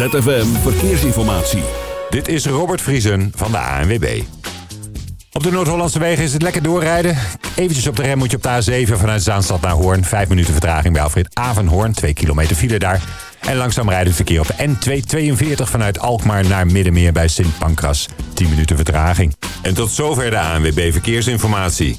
ZFM Verkeersinformatie. Dit is Robert Vriesen van de ANWB. Op de Noord-Hollandse wegen is het lekker doorrijden. Eventjes op de rem moet je op de A7 vanuit Zaanstad naar Hoorn. Vijf minuten vertraging bij Alfred Avenhoorn. Twee kilometer file daar. En langzaam rijdend verkeer op de N242 vanuit Alkmaar naar Middenmeer bij Sint Pancras. 10 minuten vertraging. En tot zover de ANWB Verkeersinformatie.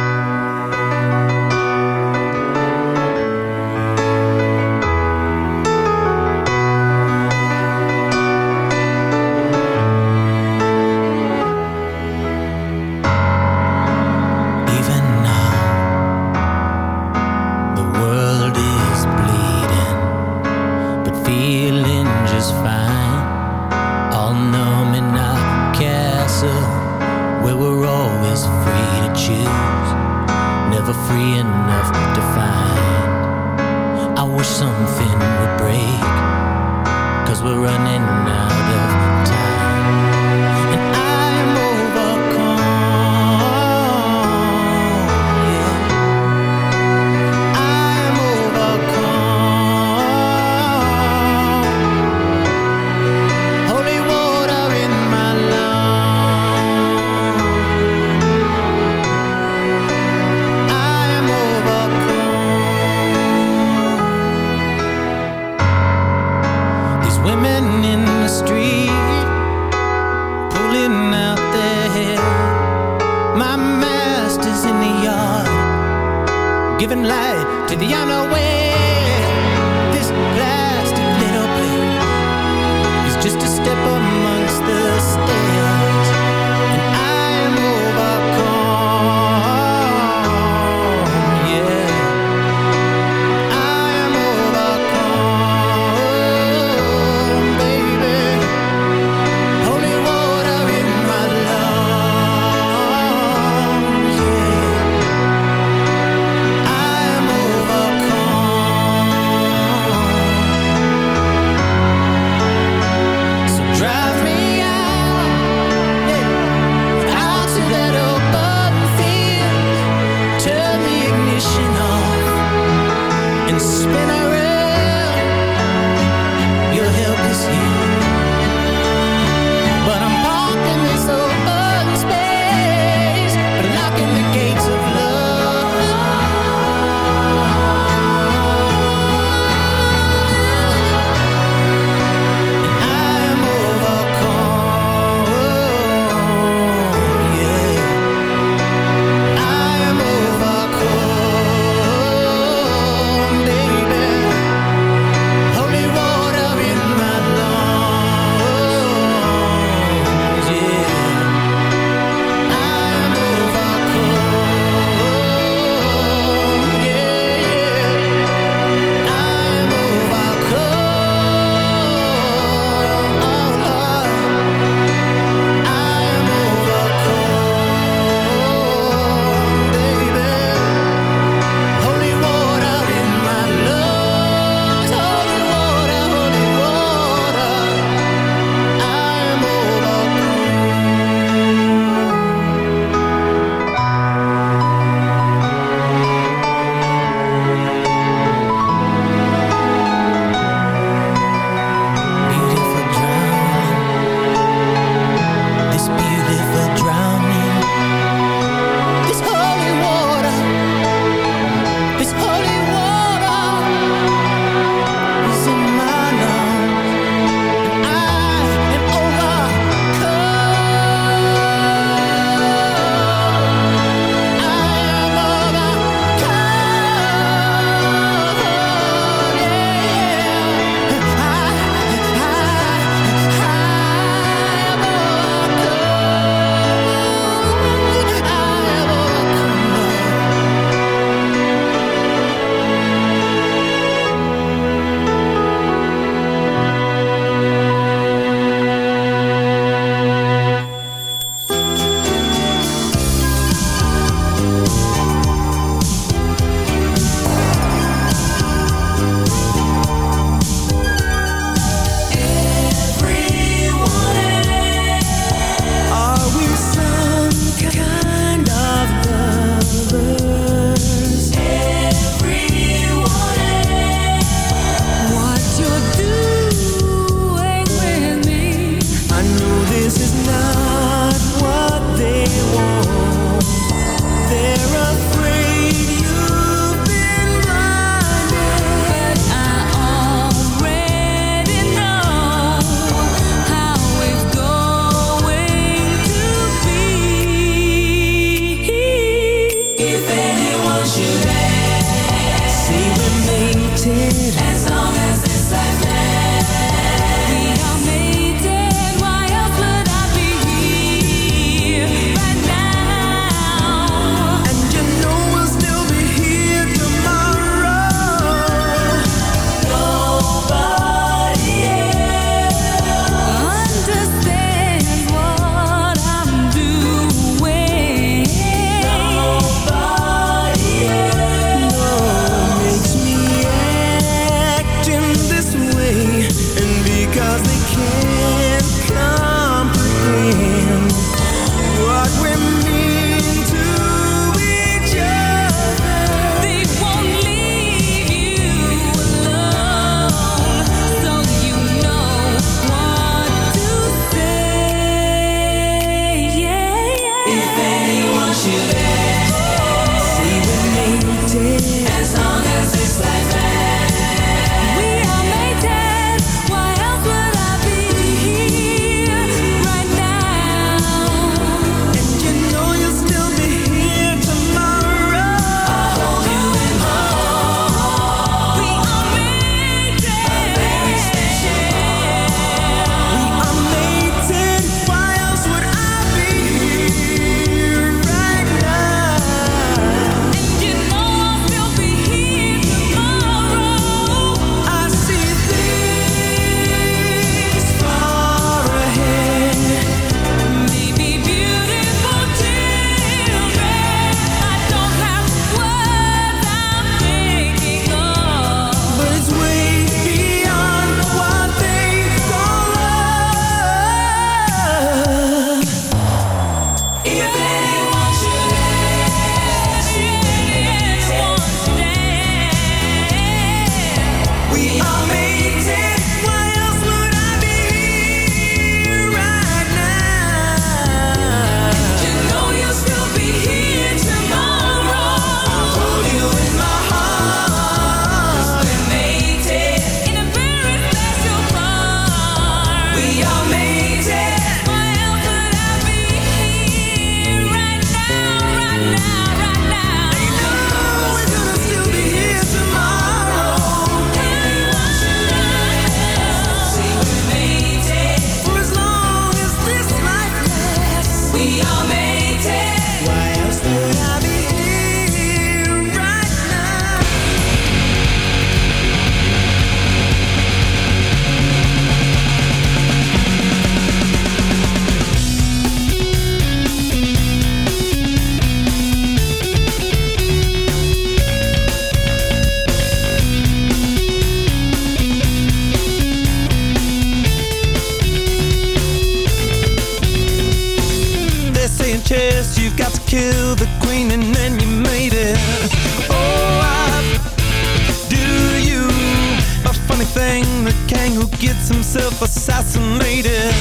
who gets himself assassinated.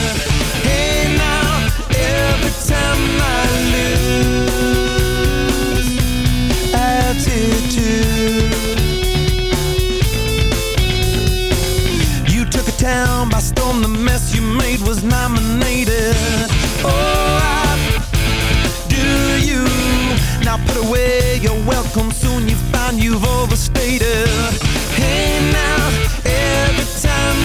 Hey now, every time I lose Attitude. You took a town by storm The mess you made was nominated. Oh, I do you. Now put away your welcome Soon you find you've overstated. Hey now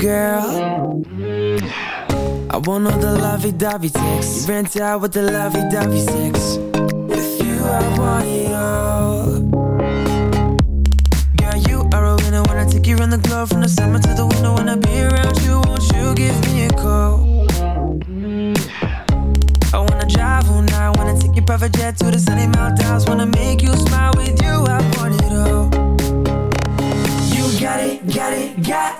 Girl. I want all the lovey-dovey sex. You rent out with the lovey-dovey sex. With you, I want it all. Girl, you are a winner When I take you around the globe. From the summer to the winter When I be around you Won't you give me a call? I wanna drive all night Wanna take your private jet to the sunny Maldives Wanna make you smile with you I want it all. You got it, got it, got it all Your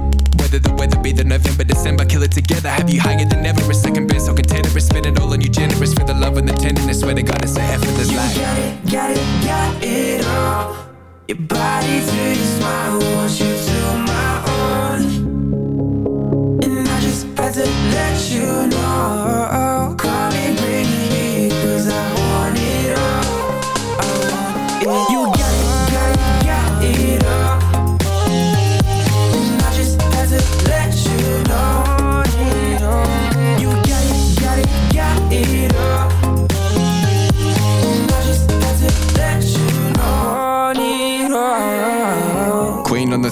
whether the weather be the November, December, kill it together. Have you higher than ever? A second best, so container, spend it all on you, generous for the love and the tenderness. Swear to God, it's a effortless life. Got it, got it, got it all. Your body to your smile, want you to my own. And I just had to let you know. Come and bring it cause I want it all. I want it. You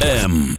ZFM.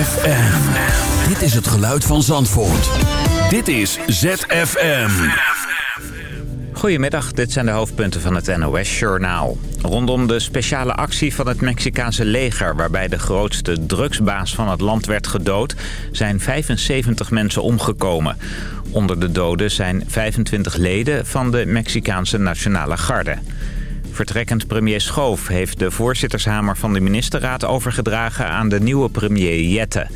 ZFM. Dit is het geluid van Zandvoort. Dit is ZFM. Goedemiddag, dit zijn de hoofdpunten van het NOS-journaal. Rondom de speciale actie van het Mexicaanse leger... waarbij de grootste drugsbaas van het land werd gedood... zijn 75 mensen omgekomen. Onder de doden zijn 25 leden van de Mexicaanse Nationale Garde. Vertrekkend premier Schoof heeft de voorzittershamer van de ministerraad overgedragen aan de nieuwe premier Jette.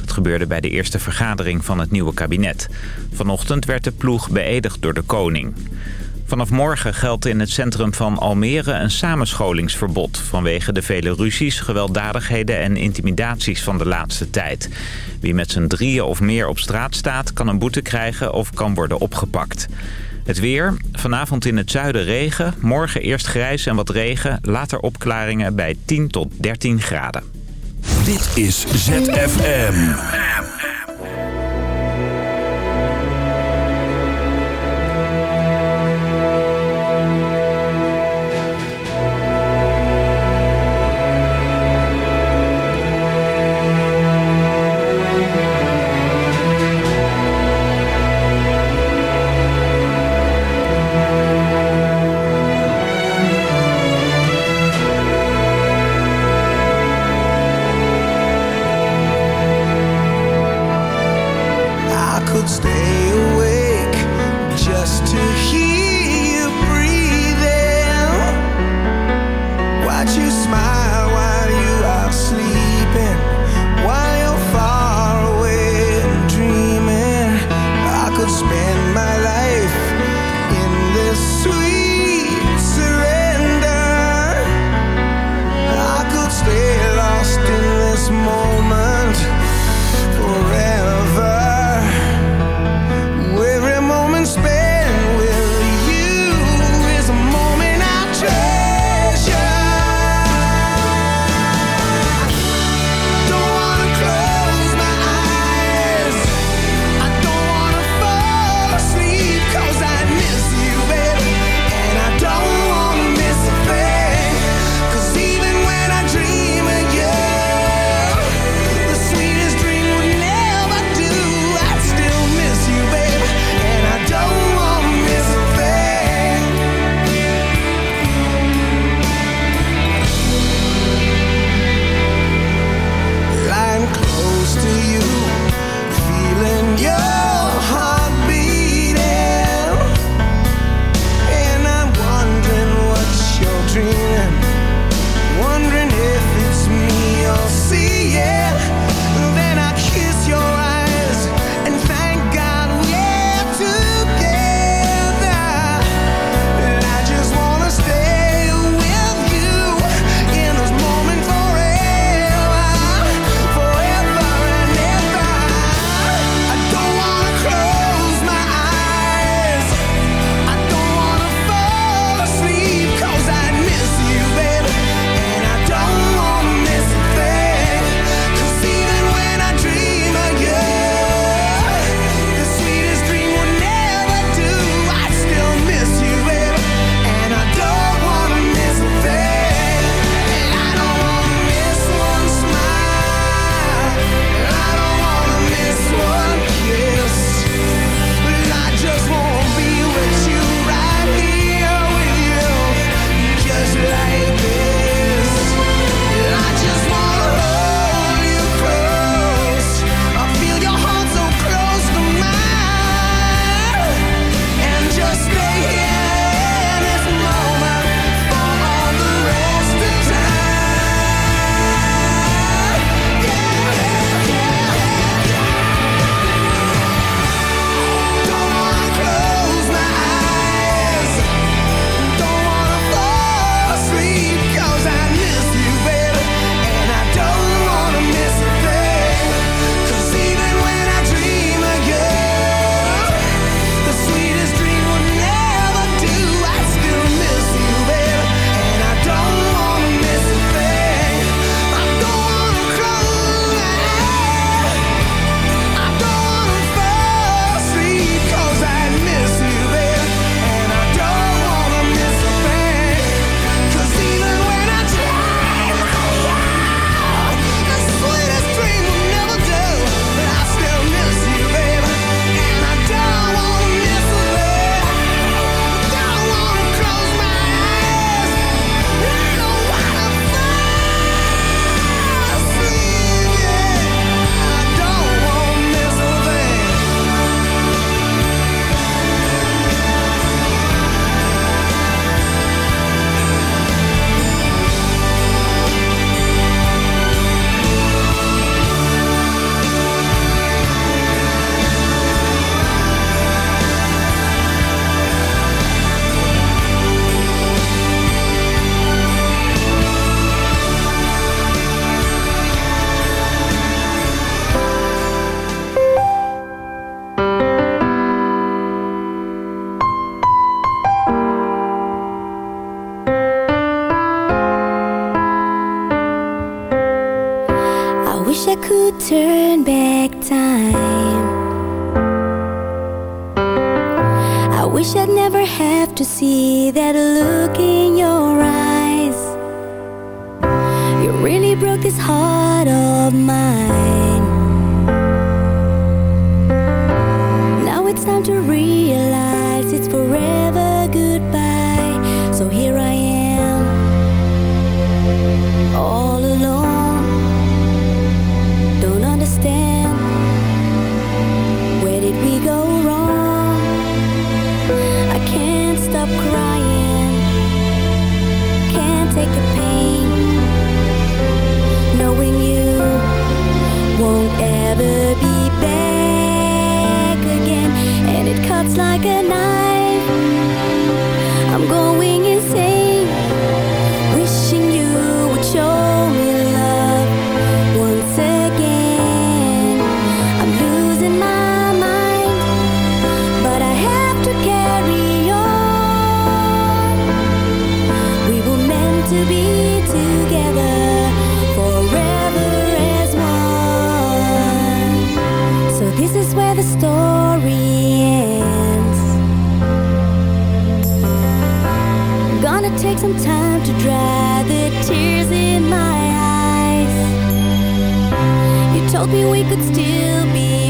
Dat gebeurde bij de eerste vergadering van het nieuwe kabinet. Vanochtend werd de ploeg beëdigd door de koning. Vanaf morgen geldt in het centrum van Almere een samenscholingsverbod... vanwege de vele ruzies, gewelddadigheden en intimidaties van de laatste tijd. Wie met z'n drieën of meer op straat staat, kan een boete krijgen of kan worden opgepakt. Het weer. Vanavond in het zuiden regen. Morgen eerst grijs en wat regen. Later opklaringen bij 10 tot 13 graden. Dit is ZFM. hoping we could still be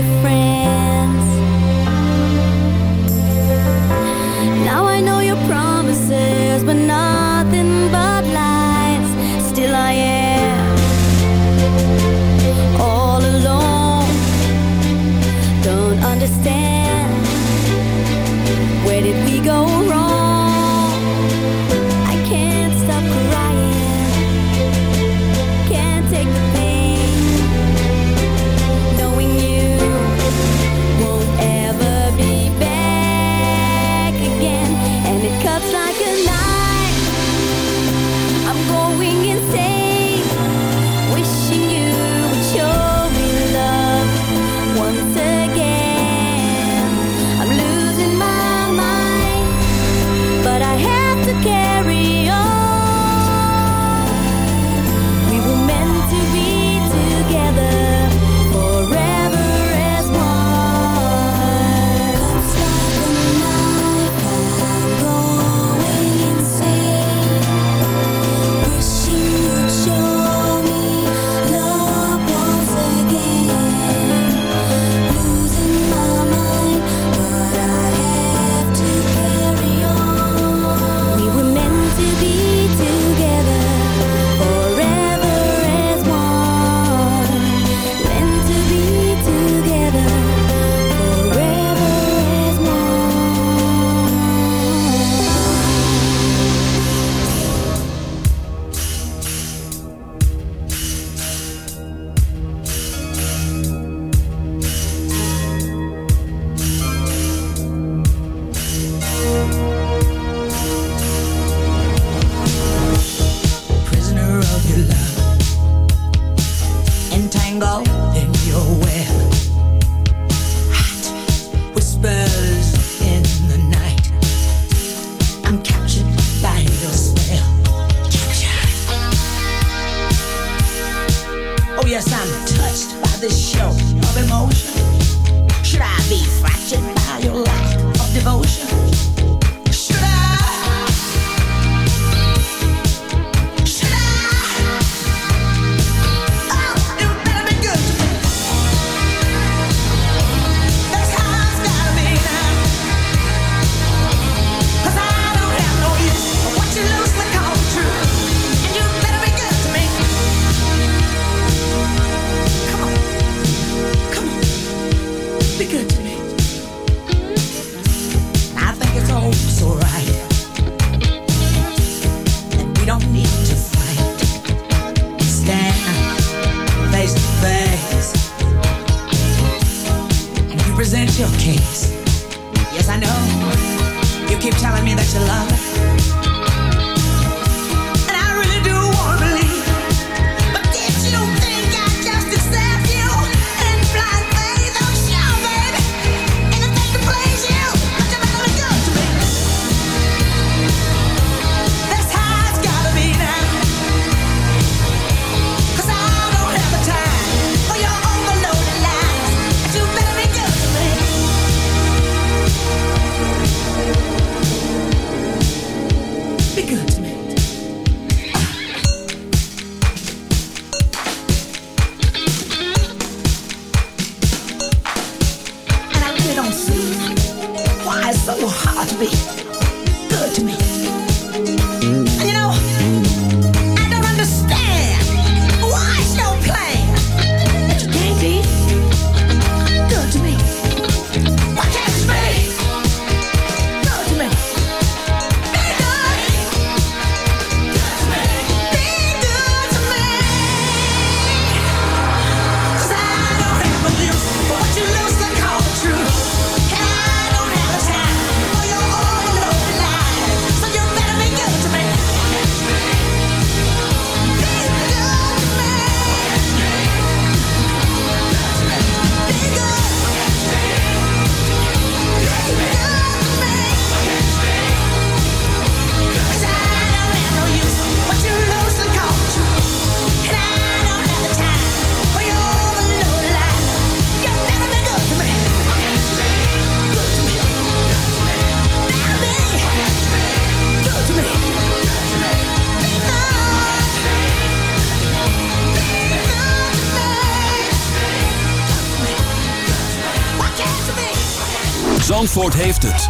Zandvoort heeft het.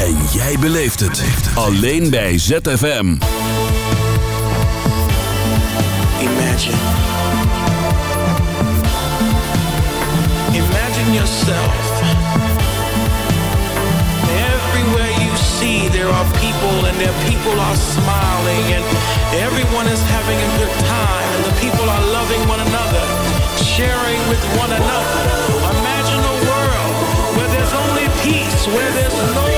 En jij beleeft het. Alleen bij ZFM. Imagine. Imagine yourself. Everywhere you see, there are people, and their people are smiling, and everyone is having a good time, and the people are loving one another, sharing with one another. Imagine peace, where there's no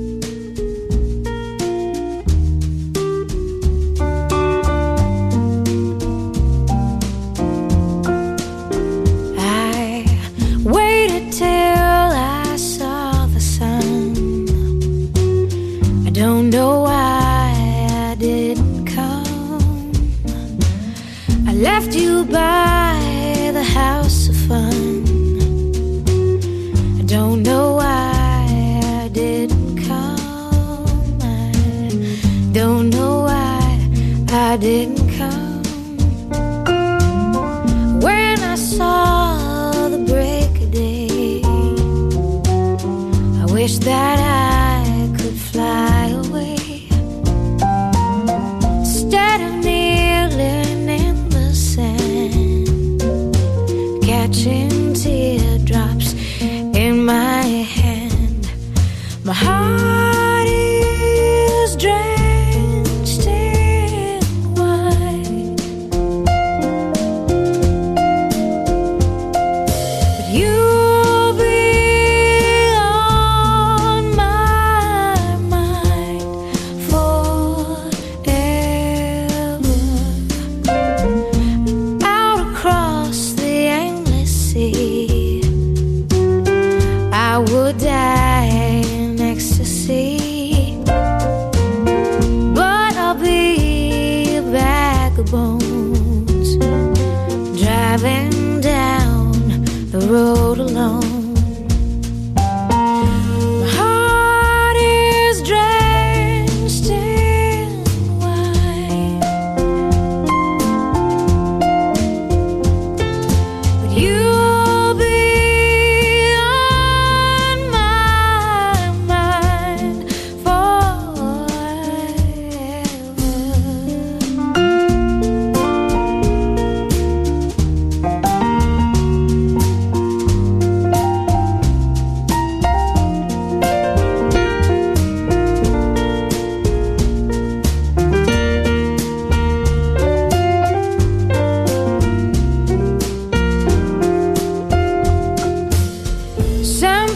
didn't come when I saw the break of day. I wish that I.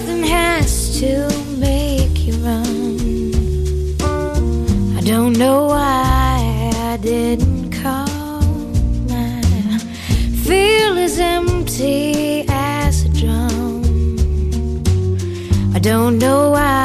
nothing has to make you run. I don't know why I didn't call. My feel as empty as a drum. I don't know why.